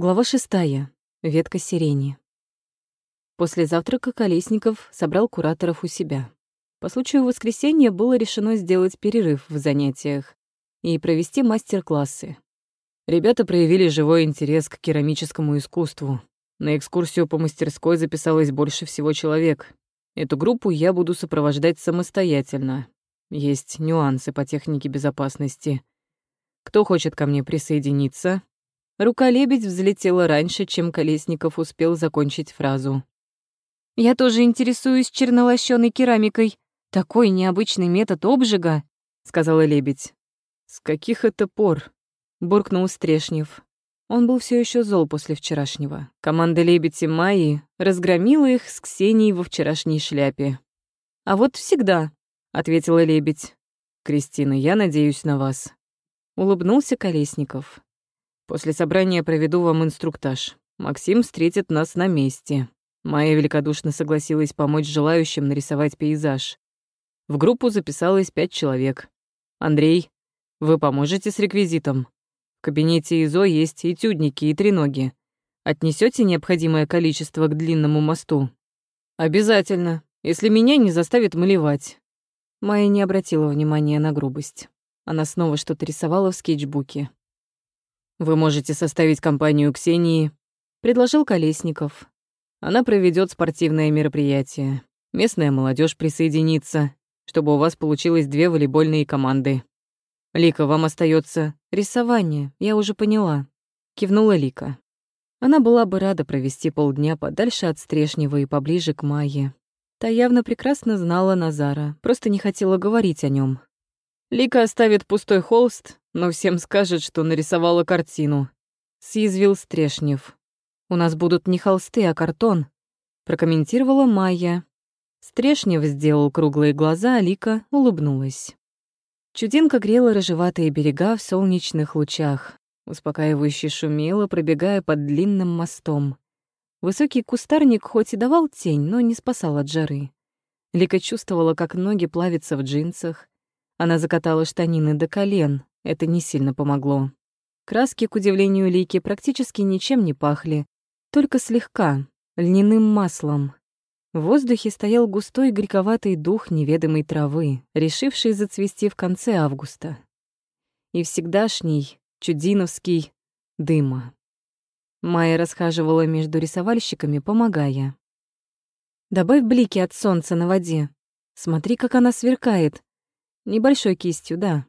Глава шестая. Ветка сирени. После завтрака Колесников собрал кураторов у себя. По случаю воскресенья было решено сделать перерыв в занятиях и провести мастер-классы. Ребята проявили живой интерес к керамическому искусству. На экскурсию по мастерской записалось больше всего человек. Эту группу я буду сопровождать самостоятельно. Есть нюансы по технике безопасности. Кто хочет ко мне присоединиться, Рука-лебедь взлетела раньше, чем Колесников успел закончить фразу. «Я тоже интересуюсь чернолощёной керамикой. Такой необычный метод обжига», — сказала лебедь. «С каких это пор?» — буркнул Стрешнев. Он был все еще зол после вчерашнего. Команда «Лебедь» и «Майи» разгромила их с Ксенией во вчерашней шляпе. «А вот всегда», — ответила лебедь. «Кристина, я надеюсь на вас». Улыбнулся Колесников. После собрания проведу вам инструктаж. Максим встретит нас на месте. Майя великодушно согласилась помочь желающим нарисовать пейзаж. В группу записалось пять человек. Андрей, вы поможете с реквизитом? В кабинете ИЗО есть этюдники и треноги. Отнесете необходимое количество к длинному мосту? Обязательно, если меня не заставит малевать. Майя не обратила внимания на грубость. Она снова что-то рисовала в скетчбуке. Вы можете составить компанию Ксении, предложил Колесников. Она проведет спортивное мероприятие. Местная молодежь присоединится, чтобы у вас получилось две волейбольные команды. Лика, вам остается рисование, я уже поняла, кивнула Лика. Она была бы рада провести полдня подальше от Стрешнего и поближе к Майе. Та явно прекрасно знала Назара, просто не хотела говорить о нем. Лика оставит пустой холст, но всем скажет, что нарисовала картину. Съязвил Стрешнев. «У нас будут не холсты, а картон», — прокомментировала Майя. Стрешнев сделал круглые глаза, а Лика улыбнулась. Чудинка грела рыжеватые берега в солнечных лучах, успокаивающе шумела, пробегая под длинным мостом. Высокий кустарник хоть и давал тень, но не спасал от жары. Лика чувствовала, как ноги плавятся в джинсах, она закатала штанины до колен, это не сильно помогло. Краски, к удивлению Лики, практически ничем не пахли, только слегка, льняным маслом. В воздухе стоял густой горьковатый дух неведомой травы, решивший зацвести в конце августа. И всегдашний, чудиновский, дыма. Майя расхаживала между рисовальщиками, помогая. «Добавь блики от солнца на воде. Смотри, как она сверкает. Небольшой кистью, да.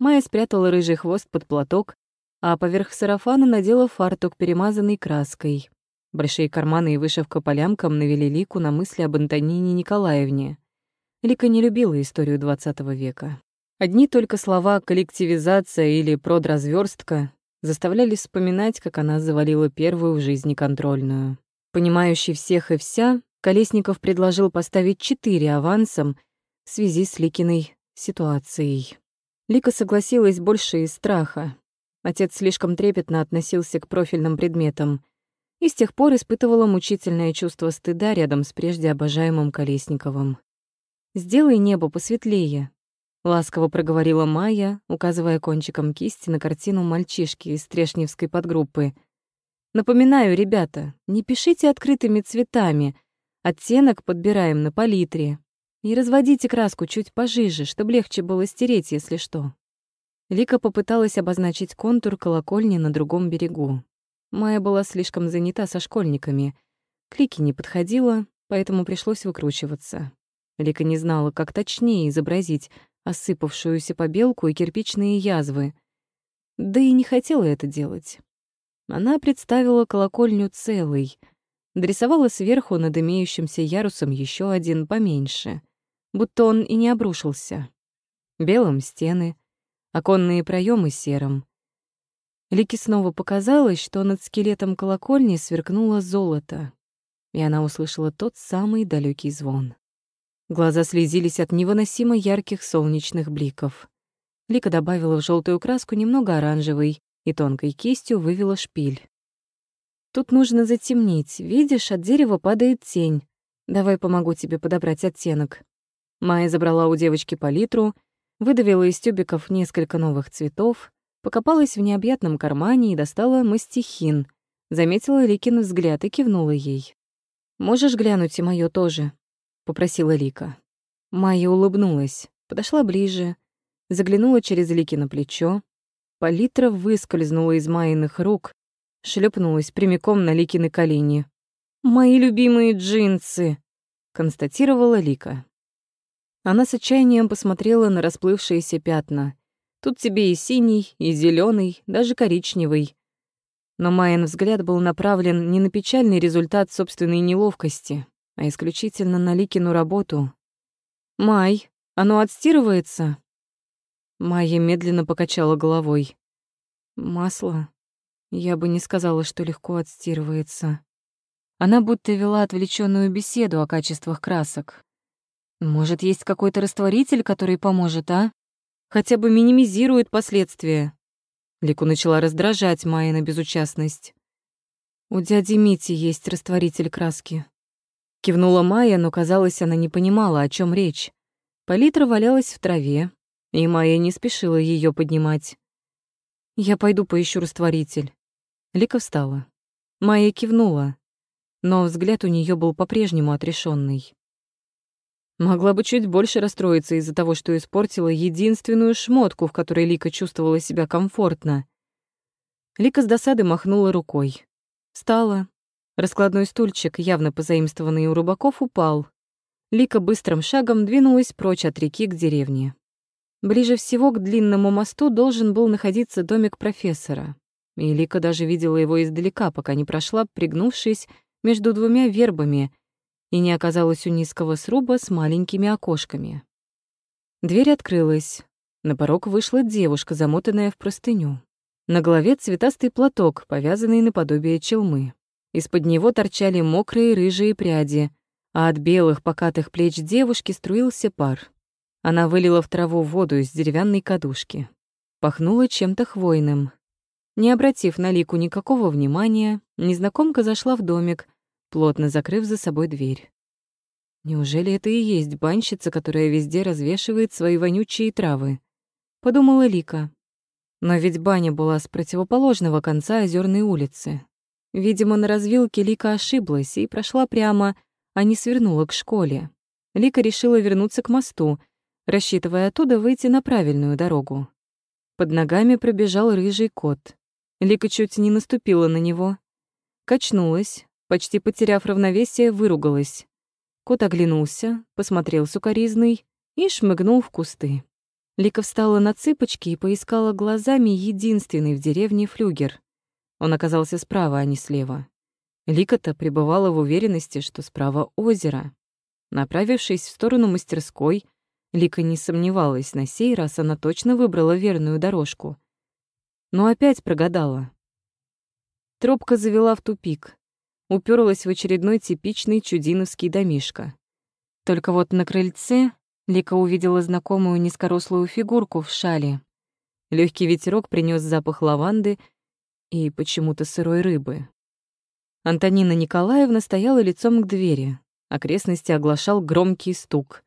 Майя спрятала рыжий хвост под платок, а поверх сарафана надела фартук, перемазанный краской. Большие карманы и вышивка по лямкам навели Лику на мысли об Антонине Николаевне. Лика не любила историю XX века. Одни только слова «коллективизация» или «продразверстка» заставляли вспоминать, как она завалила первую в жизни контрольную. Понимающий всех и вся, Колесников предложил поставить четыре авансом в связи с Ликиной ситуацией. Лика согласилась больше из страха. Отец слишком трепетно относился к профильным предметам и с тех пор испытывала мучительное чувство стыда рядом с прежде обожаемым Колесниковым. «Сделай небо посветлее», — ласково проговорила Майя, указывая кончиком кисти на картину мальчишки из Трешневской подгруппы. «Напоминаю, ребята, не пишите открытыми цветами, оттенок подбираем на палитре, и разводите краску чуть пожиже, чтобы легче было стереть, если что. Лика попыталась обозначить контур колокольни на другом берегу. Майя была слишком занята со школьниками. К Лике не подходила, поэтому пришлось выкручиваться. Лика не знала, как точнее изобразить осыпавшуюся побелку и кирпичные язвы. Да и не хотела это делать. Она представила колокольню целой, дорисовала сверху над имеющимся ярусом еще один поменьше — будто он и не обрушился. Белым стены, оконные проемы серым. Лике снова показалось, что над скелетом колокольни сверкнуло золото, и она услышала тот самый далекий звон. Глаза слезились от невыносимо ярких солнечных бликов. Лика добавила в желтую краску немного оранжевой и тонкой кистью вывела шпиль. Тут нужно затемнить. Видишь, от дерева падает тень. Давай помогу тебе подобрать оттенок. Майя забрала у девочки палитру, выдавила из тюбиков несколько новых цветов, Покопалась в необъятном кармане и достала мастихин. Заметила Ликин взгляд и кивнула ей. «Можешь глянуть и моё тоже?» — попросила Лика. Майя улыбнулась, подошла ближе, заглянула через Лики на плечо. Палитра выскользнула из Майиных рук, шлепнулась прямиком на Ликины колени. «Мои любимые джинсы!» — констатировала Лика. Она с отчаянием посмотрела на расплывшиеся пятна. Тут тебе и синий, и зеленый, даже коричневый. Но Майен взгляд был направлен не на печальный результат собственной неловкости, а исключительно на Ликину работу. «Май, оно отстирывается?» Майя медленно покачала головой. «Масло? Я бы не сказала, что легко отстирывается». Она будто вела отвлеченную беседу о качествах красок. «Может, есть какой-то растворитель, который поможет, а? Хотя бы минимизирует последствия?» Лику начала раздражать Майя безучастность. «У дяди Мити есть растворитель краски». Кивнула Майя, но, казалось, она не понимала, о чем речь. Палитра валялась в траве, и Майя не спешила ее поднимать. «Я пойду поищу растворитель». Лика встала. Майя кивнула, но взгляд у нее был по-прежнему отрешенный. Могла бы чуть больше расстроиться из-за того, что испортила единственную шмотку, в которой Лика чувствовала себя комфортно. Лика с досады махнула рукой. Встала. Раскладной стульчик, явно позаимствованный у рыбаков, упал. Лика быстрым шагом двинулась прочь от реки к деревне. Ближе всего к длинному мосту должен был находиться домик профессора. И Лика даже видела его издалека, пока не прошла, пригнувшись между двумя вербами, и не оказалась у низкого сруба с маленькими окошками. Дверь открылась. На порог вышла девушка, замотанная в простыню. На голове цветастый платок, повязанный наподобие челмы. Из-под него торчали мокрые рыжие пряди, а от белых покатых плеч девушки струился пар. Она вылила в траву воду из деревянной кадушки. Пахнуло чем-то хвойным. Не обратив на Лику никакого внимания, незнакомка зашла в домик, плотно закрыв за собой дверь. Неужели это и есть банщица, которая везде развешивает свои вонючие травы? Подумала Лика. Но ведь баня была с противоположного конца озерной улицы. Видимо, на развилке Лика ошиблась и прошла прямо, а не свернула к школе. Лика решила вернуться к мосту, рассчитывая оттуда выйти на правильную дорогу. Под ногами пробежал рыжий кот. Лика чуть не наступила на него. Качнулась, почти потеряв равновесие, выругалась. Кот оглянулся, посмотрел сукоризный и шмыгнул в кусты. Лика встала на цыпочки и поискала глазами единственный в деревне флюгер. Он оказался справа, а не слева. Лика-то пребывала в уверенности, что справа озеро. Направившись в сторону мастерской, Лика не сомневалась, на сей раз она точно выбрала верную дорожку. Но опять прогадала. Тропка завела в тупик. Уперлась в очередной типичный чудиновский домишко. Только вот на крыльце Лика увидела знакомую низкорослую фигурку в шале. Легкий ветерок принес запах лаванды и почему-то сырой рыбы. Антонина Николаевна стояла лицом к двери. Окрестности оглашал громкий стук.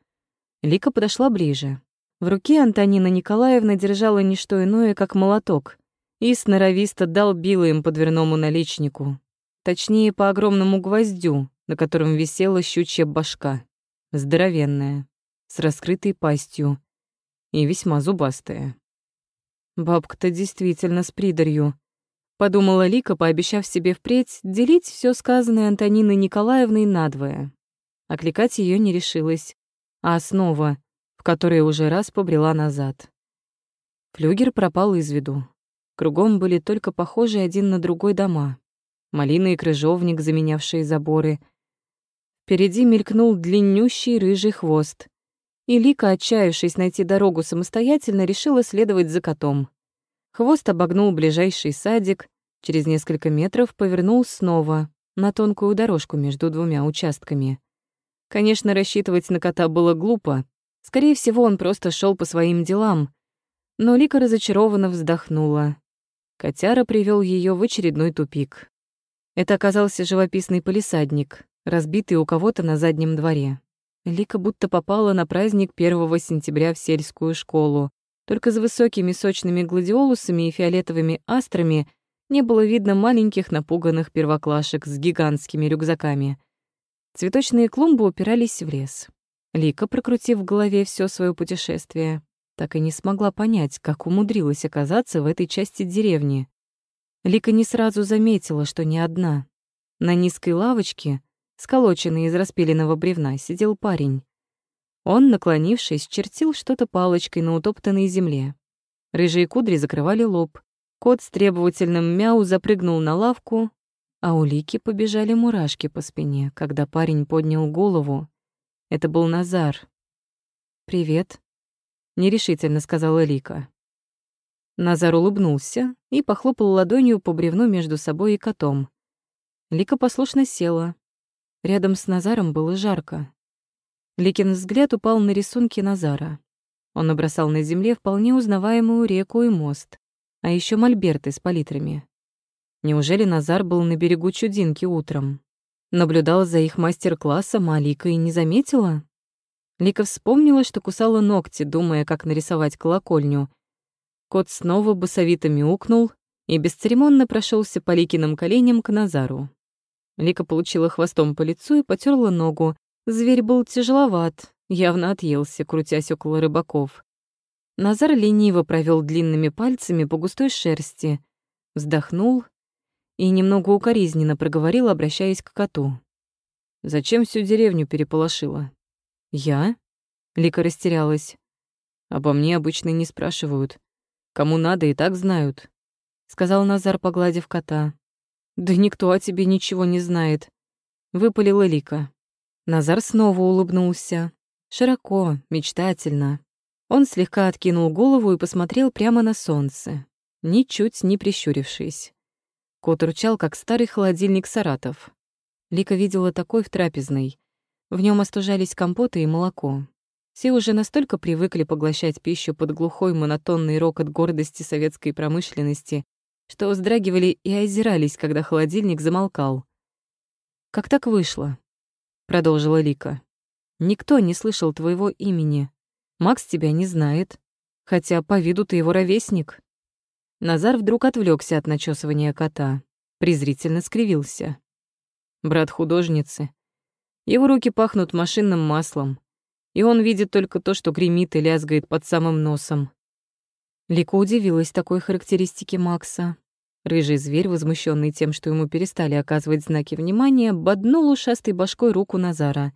Лика подошла ближе. В руке Антонина Николаевна держала не что иное, как молоток, и сноровисто долбила им по дверному наличнику. Точнее, по огромному гвоздю, на котором висела щучья башка. Здоровенная, с раскрытой пастью и весьма зубастая. Бабка-то действительно с придарью. Подумала Лика, пообещав себе впредь делить все сказанное Антониной Николаевной надвое. Окликать ее не решилась а снова, в которой уже раз побрела назад. Флюгер пропал из виду. Кругом были только похожие один на другой дома. Малина и крыжовник, заменявшие заборы. Впереди мелькнул длиннющий рыжий хвост. И Лика, отчаявшись найти дорогу самостоятельно, решила следовать за котом. Хвост обогнул ближайший садик, через несколько метров повернул снова на тонкую дорожку между двумя участками. Конечно, рассчитывать на кота было глупо. Скорее всего, он просто шел по своим делам. Но Лика разочарованно вздохнула. Котяра привел ее в очередной тупик. Это оказался живописный полисадник, разбитый у кого-то на заднем дворе. Лика будто попала на праздник 1 сентября в сельскую школу. Только за высокими сочными гладиолусами и фиолетовыми астрами не было видно маленьких напуганных первоклашек с гигантскими рюкзаками. Цветочные клумбы упирались в лес. Лика, прокрутив в голове все свое путешествие, так и не смогла понять, как умудрилась оказаться в этой части деревни. Лика не сразу заметила, что не одна. На низкой лавочке, сколоченной из распиленного бревна, сидел парень. Он, наклонившись, чертил что-то палочкой на утоптанной земле. Рыжие кудри закрывали лоб. Кот с требовательным мяу запрыгнул на лавку, а у Лики побежали мурашки по спине, когда парень поднял голову. Это был Назар. «Привет», — нерешительно сказала Лика. Назар улыбнулся и похлопал ладонью по бревну между собой и котом. Лика послушно села. Рядом с Назаром было жарко. Ликин взгляд упал на рисунки Назара. Он набросал на земле вполне узнаваемую реку и мост, а еще мольберты с палитрами. Неужели Назар был на берегу Чудинки утром? Наблюдал за их мастер-классом, а Лика и не заметила? Лика вспомнила, что кусала ногти, думая, как нарисовать колокольню. Кот снова басовито мяукнул и бесцеремонно прошелся по Ликиным коленям к Назару. Лика получила хвостом по лицу и потерла ногу, Зверь был тяжеловат, явно отъелся, крутясь около рыбаков. Назар лениво провел длинными пальцами по густой шерсти, вздохнул и немного укоризненно проговорил, обращаясь к коту. «Зачем всю деревню переполошила?» «Я?» — Лика растерялась. «Обо мне обычно не спрашивают. Кому надо, и так знают», — сказал Назар, погладив кота. «Да никто о тебе ничего не знает», — выпалила Лика. Назар снова улыбнулся. Широко, мечтательно. Он слегка откинул голову и посмотрел прямо на солнце, ничуть не прищурившись. Кот рычал, как старый холодильник Саратов. Лика видела такой в трапезной. В нем остужались компоты и молоко. Все уже настолько привыкли поглощать пищу под глухой монотонный рокот гордости советской промышленности, что вздрагивали и озирались, когда холодильник замолкал. Как так вышло? продолжила Лика. Никто не слышал твоего имени. Макс тебя не знает, хотя по виду ты его ровесник. Назар вдруг отвлекся от начесывания кота, презрительно скривился. Брат художницы. Его руки пахнут машинным маслом, и он видит только то, что гремит и лязгает под самым носом. Лика удивилась такой характеристике Макса. Рыжий зверь, возмущенный тем, что ему перестали оказывать знаки внимания, боднул ушастой башкой руку Назара.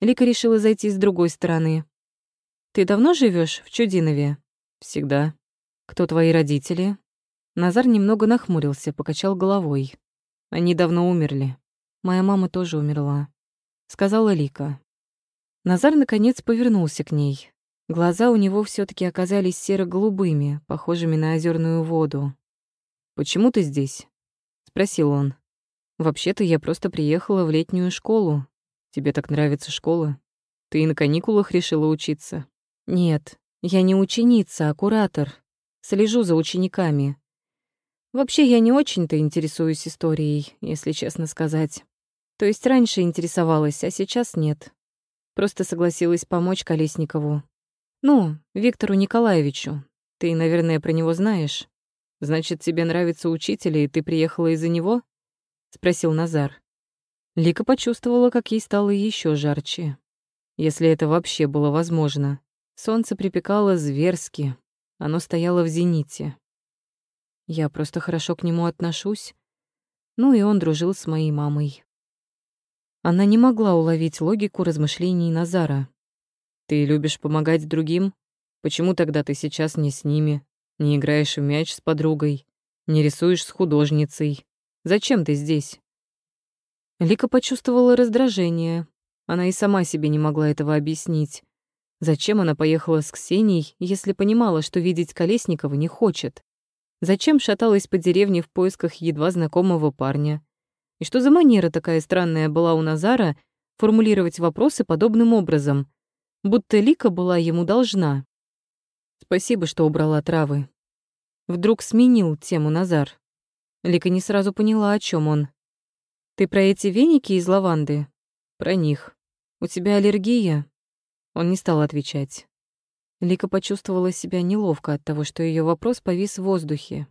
Лика решила зайти с другой стороны. «Ты давно живешь в Чудинове?» «Всегда». «Кто твои родители?» Назар немного нахмурился, покачал головой. «Они давно умерли. Моя мама тоже умерла», — сказала Лика. Назар, наконец, повернулся к ней. Глаза у него все таки оказались серо-голубыми, похожими на озерную воду. «Почему ты здесь?» — спросил он. «Вообще-то я просто приехала в летнюю школу. Тебе так нравится школа? Ты и на каникулах решила учиться?» «Нет, я не ученица, а куратор. Слежу за учениками. Вообще, я не очень-то интересуюсь историей, если честно сказать. То есть раньше интересовалась, а сейчас нет. Просто согласилась помочь Колесникову. Ну, Виктору Николаевичу. Ты, наверное, про него знаешь. Значит, тебе нравится учитель, и ты приехала из-за него? спросил Назар. Лика почувствовала, как ей стало еще жарче. Если это вообще было возможно. Солнце припекало зверски. Оно стояло в зените. Я просто хорошо к нему отношусь. Ну и он дружил с моей мамой. Она не могла уловить логику размышлений Назара. «Ты любишь помогать другим? Почему тогда ты сейчас не с ними?» Не играешь в мяч с подругой, не рисуешь с художницей. Зачем ты здесь?» Лика почувствовала раздражение. Она и сама себе не могла этого объяснить. Зачем она поехала с Ксенией, если понимала, что видеть Колесникова не хочет? Зачем шаталась по деревне в поисках едва знакомого парня? И что за манера такая странная была у Назара формулировать вопросы подобным образом, будто Лика была ему должна? Спасибо, что убрала травы. Вдруг сменил тему Назар. Лика не сразу поняла, о чем он. Ты про эти веники из лаванды? Про них. У тебя аллергия? Он не стал отвечать. Лика почувствовала себя неловко от того, что ее вопрос повис в воздухе.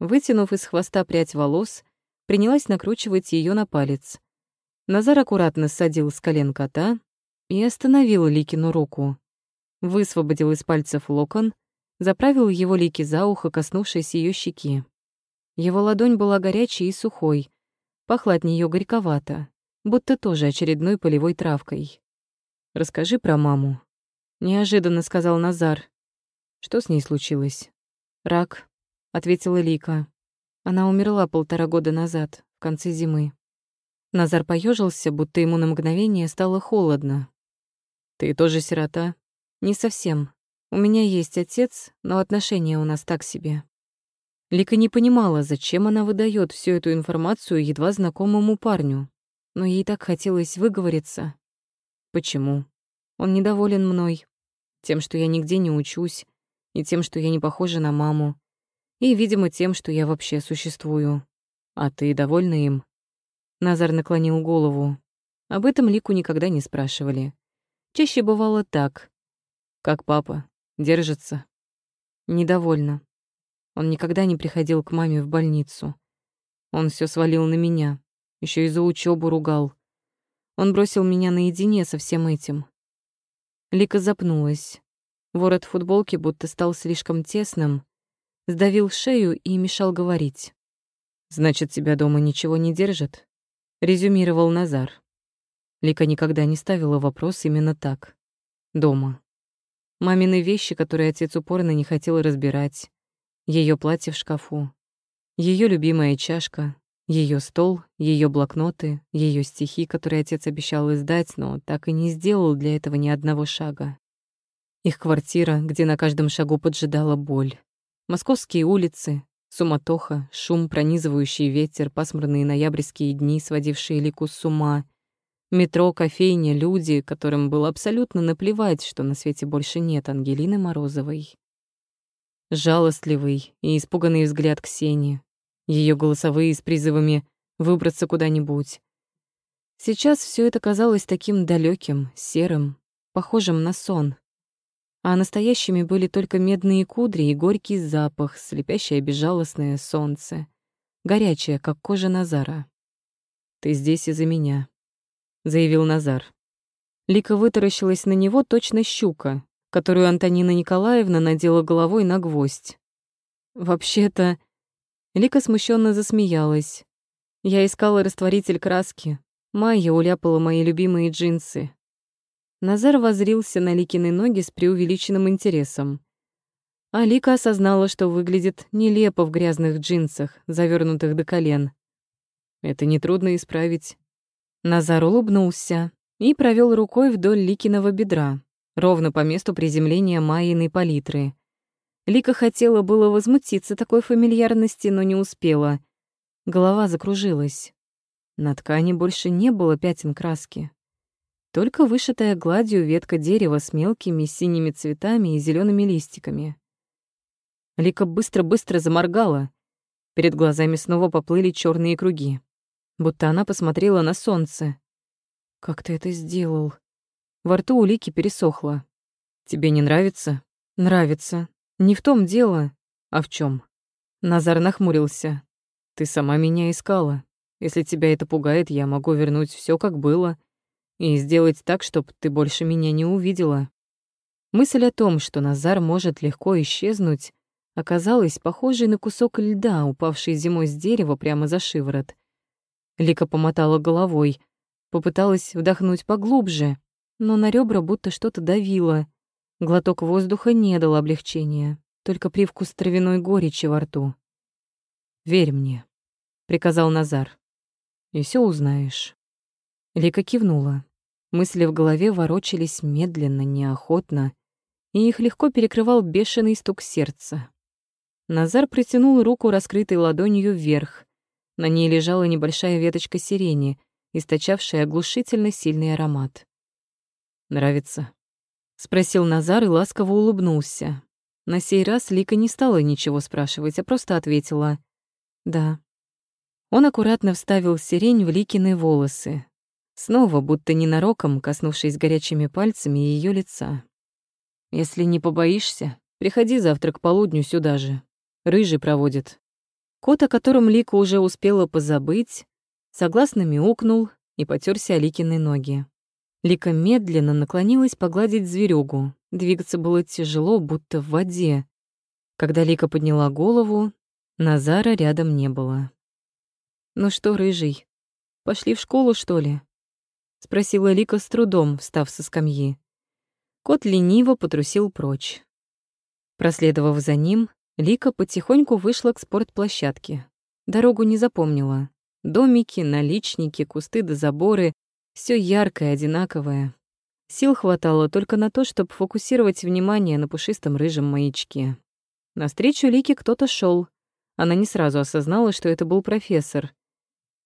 Вытянув из хвоста прядь волос, принялась накручивать ее на палец. Назар аккуратно садил с колен кота и остановил Ликину руку. Высвободил из пальцев локон, заправил его Лики за ухо, коснувшись ее щеки. Его ладонь была горячей и сухой, пахла от нее горьковато, будто тоже очередной полевой травкой. «Расскажи про маму», — неожиданно сказал Назар. «Что с ней случилось?» «Рак», — ответила Лика. «Она умерла полтора года назад, в конце зимы». Назар поежился, будто ему на мгновение стало холодно. «Ты тоже сирота?» «Не совсем. У меня есть отец, но отношения у нас так себе». Лика не понимала, зачем она выдает всю эту информацию едва знакомому парню, но ей так хотелось выговориться. Почему? Он недоволен мной, тем, что я нигде не учусь, и тем, что я не похожа на маму, и, видимо, тем, что я вообще существую. А ты довольна им? Назар наклонил голову. Об этом Лику никогда не спрашивали. Чаще бывало так. Как папа? Держится? Недовольна. Он никогда не приходил к маме в больницу. Он все свалил на меня, еще и за учебу ругал. Он бросил меня наедине со всем этим. Лика запнулась. Ворот футболки будто стал слишком тесным, сдавил шею и мешал говорить. «Значит, тебя дома ничего не держит?» резюмировал Назар. Лика никогда не ставила вопрос именно так. Дома. Мамины вещи, которые отец упорно не хотел разбирать, ее платье в шкафу, ее любимая чашка, ее стол, ее блокноты, ее стихи, которые отец обещал издать, но так и не сделал для этого ни одного шага. Их квартира, где на каждом шагу поджидала боль. Московские улицы, Суматоха, шум, пронизывающий ветер, пасмурные ноябрьские дни, сводившие Лику с ума. Метро, кофейня, люди, которым было абсолютно наплевать, что на свете больше нет Ангелины Морозовой. Жалостливый и испуганный взгляд Ксении, ее голосовые с призывами выбраться куда-нибудь. Сейчас все это казалось таким далеким, серым, похожим на сон а настоящими были только медные кудри и горький запах, слепящее безжалостное солнце, горячее, как кожа Назара. «Ты здесь из-за меня», — заявил Назар. Лика вытаращилась на него точно щука, которую Антонина Николаевна надела головой на гвоздь. «Вообще-то...» Лика смущенно засмеялась. «Я искала растворитель краски. Майя уляпала мои любимые джинсы. Назар возрился на Ликины ноги с преувеличенным интересом. А Лика осознала, что выглядит нелепо в грязных джинсах, завернутых до колен. Это нетрудно исправить. Назар улыбнулся и провел рукой вдоль Ликиного бедра, ровно по месту приземления Майиной палитры. Лика хотела было возмутиться такой фамильярности, но не успела. Голова закружилась. На ткани больше не было пятен краски только вышитая гладью ветка дерева с мелкими синими цветами и зелеными листиками. Лика быстро-быстро заморгала. Перед глазами снова поплыли черные круги, будто она посмотрела на солнце. «Как ты это сделал?» Во рту у Лики пересохло. «Тебе не нравится?» «Нравится. Не в том дело. А в чем? Назар нахмурился. «Ты сама меня искала. Если тебя это пугает, я могу вернуть все как было и сделать так, чтобы ты больше меня не увидела. Мысль о том, что Назар может легко исчезнуть, оказалась похожей на кусок льда, упавший зимой с дерева прямо за шиворот. Лика помотала головой, попыталась вдохнуть поглубже, но на ребра будто что-то давило. Глоток воздуха не дал облегчения, только привкус травяной горечи во рту. «Верь мне», — приказал Назар, — «и все узнаешь». Лика кивнула. Мысли в голове ворочались медленно, неохотно, и их легко перекрывал бешеный стук сердца. Назар протянул руку раскрытой ладонью вверх. На ней лежала небольшая веточка сирени, источавшая оглушительно сильный аромат. «Нравится?» — спросил Назар и ласково улыбнулся. На сей раз Лика не стала ничего спрашивать, а просто ответила «да». Он аккуратно вставил сирень в Ликины волосы, снова будто ненароком коснувшись горячими пальцами ее лица. Если не побоишься, приходи завтра к полудню сюда же. Рыжий проводит». Кот, о котором Лика уже успела позабыть, согласно мяукнул и потерся Ликины ноги. Лика медленно наклонилась погладить зверюгу. Двигаться было тяжело, будто в воде. Когда Лика подняла голову, Назара рядом не было. «Ну что, рыжий, пошли в школу, что ли?» — спросила Лика с трудом, встав со скамьи. Кот лениво потрусил прочь. Проследовав за ним, Лика потихоньку вышла к спортплощадке. Дорогу не запомнила. Домики, наличники, кусты да заборы — все яркое, одинаковое. Сил хватало только на то, чтобы фокусировать внимание на пушистом рыжем маячке. Навстречу Лике кто-то шел. Она не сразу осознала, что это был профессор.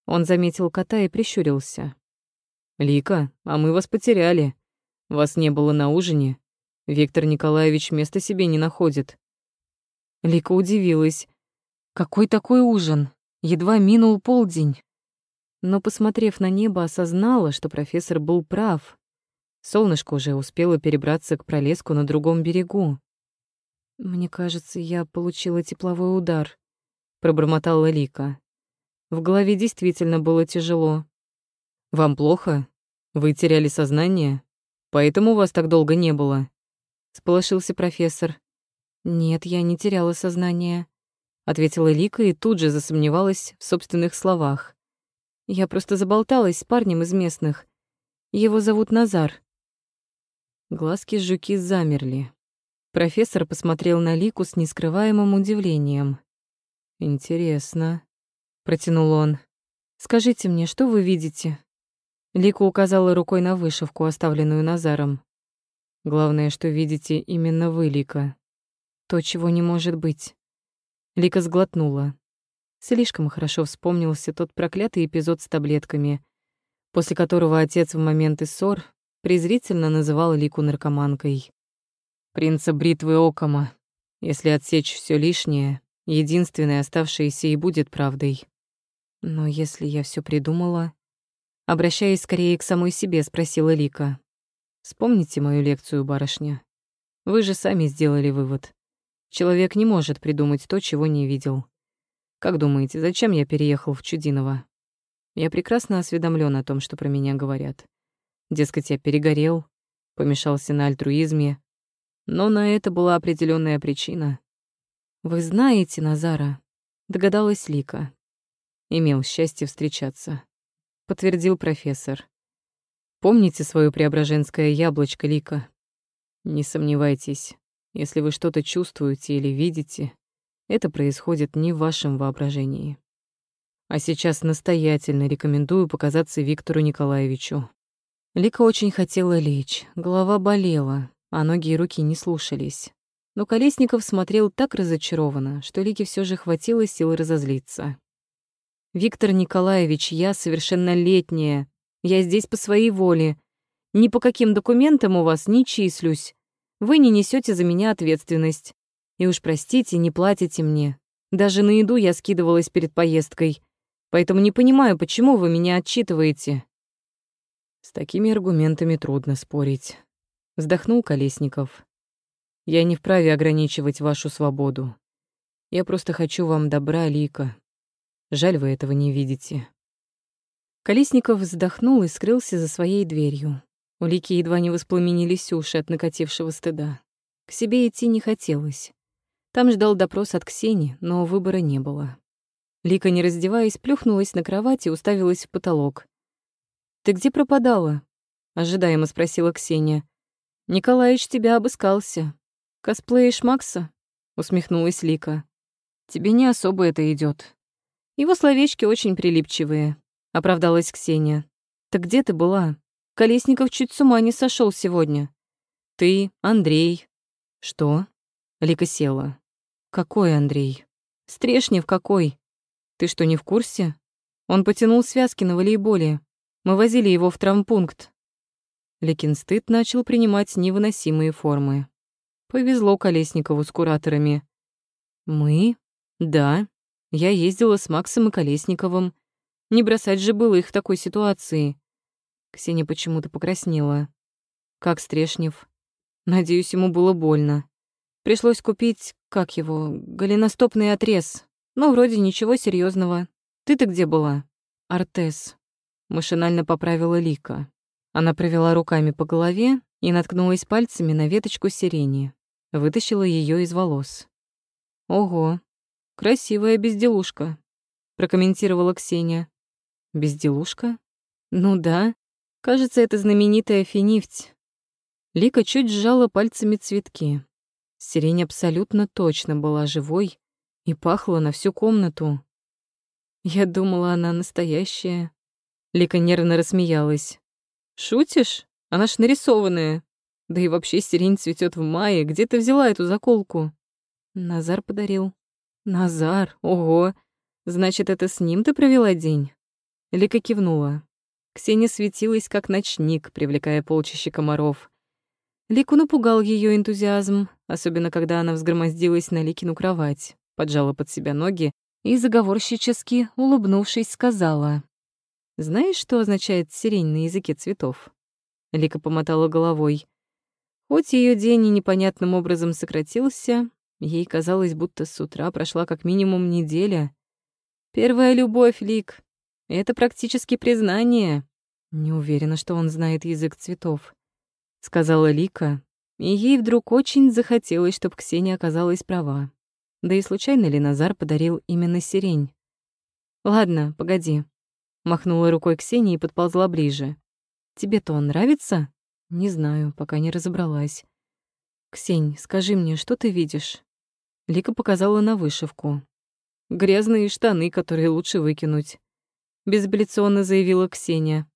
Он заметил кота и прищурился. «Лика, а мы вас потеряли. Вас не было на ужине. Виктор Николаевич места себе не находит». Лика удивилась. «Какой такой ужин? Едва минул полдень». Но, посмотрев на небо, осознала, что профессор был прав. Солнышко уже успело перебраться к пролеску на другом берегу. «Мне кажется, я получила тепловой удар», — пробормотала Лика. В голове действительно было тяжело. «Вам плохо? Вы теряли сознание? Поэтому вас так долго не было?» — сполошился профессор. «Нет, я не теряла сознание», — ответила Лика и тут же засомневалась в собственных словах. «Я просто заболталась с парнем из местных. Его зовут Назар». Глазки жуки замерли. Профессор посмотрел на Лику с нескрываемым удивлением. «Интересно», — протянул он. «Скажите мне, что вы видите?» Лика указала рукой на вышивку, оставленную Назаром. «Главное, что видите именно вы, Лика. То, чего не может быть». Лика сглотнула. Слишком хорошо вспомнился тот проклятый эпизод с таблетками, после которого отец в моменты ссор презрительно называл Лику наркоманкой принца бритвы Окома. Если отсечь все лишнее, единственное оставшееся и будет правдой. Но если я все придумала... Обращаясь скорее к самой себе, спросила Лика. Вспомните мою лекцию, барышня. Вы же сами сделали вывод. Человек не может придумать то, чего не видел. Как думаете, зачем я переехал в Чудиново? Я прекрасно осведомлен о том, что про меня говорят. Дескать, я перегорел, помешался на альтруизме, но на это была определенная причина. «Вы знаете Назара?» — догадалась Лика. «Имел счастье встречаться», — подтвердил профессор. «Помните свое преображенское яблочко, Лика? Не сомневайтесь, если вы что-то чувствуете или видите, это происходит не в вашем воображении. А сейчас настоятельно рекомендую показаться Виктору Николаевичу». Лика очень хотела лечь, голова болела, а ноги и руки не слушались. Но Колесников смотрел так разочарованно, что Лике все же хватило сил разозлиться. «Виктор Николаевич, я совершеннолетняя. Я здесь по своей воле. Ни по каким документам у вас не числюсь. Вы не несете за меня ответственность. И уж простите, не платите мне. Даже на еду я скидывалась перед поездкой. Поэтому не понимаю, почему вы меня отчитываете». С такими аргументами трудно спорить. Вздохнул Колесников. Я не вправе ограничивать вашу свободу. Я просто хочу вам добра, Лика. Жаль, вы этого не видите. Колесников вздохнул и скрылся за своей дверью. У Лики едва не воспламенились уши от накатившего стыда. К себе идти не хотелось. Там ждал допрос от Ксении, но выбора не было. Лика, не раздеваясь, плюхнулась на кровать и уставилась в потолок. «Ты где пропадала?» — ожидаемо спросила Ксения. Николаевич тебя обыскался. Косплеишь Макса? Усмехнулась Лика. Тебе не особо это идет. Его словечки очень прилипчивые, оправдалась Ксения. Так где ты была? Колесников чуть с ума не сошел сегодня. Ты, Андрей. Что? Лика села. Какой Андрей? Стрешнев какой? Ты что, не в курсе? Он потянул связки на волейболе. Мы возили его в травмпункт. Ликин стыд начал принимать невыносимые формы. Повезло Колесникову с кураторами. Мы? Да. Я ездила с Максом и Колесниковым. Не бросать же было их в такой ситуации. Ксения почему-то покраснела. Как Стрешнев? Надеюсь, ему было больно. Пришлось купить, как его, голеностопный отрез. Но вроде ничего серьезного. Ты-то где была? Артес. Машинально поправила Лика. Она провела руками по голове и наткнулась пальцами на веточку сирени. Вытащила ее из волос. «Ого, красивая безделушка», — прокомментировала Ксения. «Безделушка? Ну да. Кажется, это знаменитая финифть». Лика чуть сжала пальцами цветки. Сирень абсолютно точно была живой и пахла на всю комнату. Я думала, она настоящая. Лика нервно рассмеялась. «Шутишь? Она ж нарисованная. Да и вообще сирень цветет в мае. Где ты взяла эту заколку?» Назар подарил. «Назар? Ого! Значит, это с ним ты провела день?» Лика кивнула. Ксения светилась, как ночник, привлекая полчища комаров. Лику напугал ее энтузиазм, особенно когда она взгромоздилась на Ликину кровать, поджала под себя ноги и, заговорщически, улыбнувшись, сказала. «Знаешь, что означает сирень на языке цветов?» Лика помотала головой. Хоть ее день и непонятным образом сократился, ей казалось, будто с утра прошла как минимум неделя. «Первая любовь, Лик. Это практически признание». Не уверена, что он знает язык цветов сказала Лика, и ей вдруг очень захотелось, чтобы Ксения оказалась права. Да и случайно ли Назар подарил именно сирень? «Ладно, погоди», — махнула рукой Ксения и подползла ближе. «Тебе-то он нравится?» «Не знаю, пока не разобралась». «Ксень, скажи мне, что ты видишь?» Лика показала на вышивку. «Грязные штаны, которые лучше выкинуть», — безапелляционно заявила Ксения.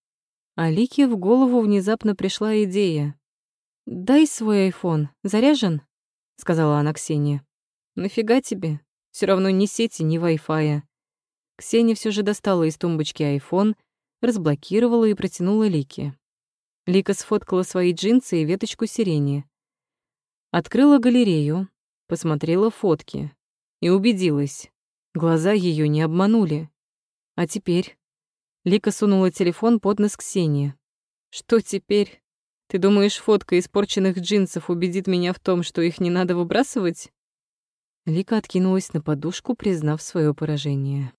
А Лике в голову внезапно пришла идея. «Дай свой айфон. Заряжен?» — сказала она Ксении. «Нафига тебе? Все равно ни сети, ни вай-фая». Ксения все же достала из тумбочки айфон, разблокировала и протянула Лике. Лика сфоткала свои джинсы и веточку сирени. Открыла галерею, посмотрела фотки и убедилась. Глаза ее не обманули. А теперь? Лика сунула телефон под нос Ксении. «Что теперь?» Ты думаешь, фотка испорченных джинсов убедит меня в том, что их не надо выбрасывать? Лика откинулась на подушку, признав свое поражение.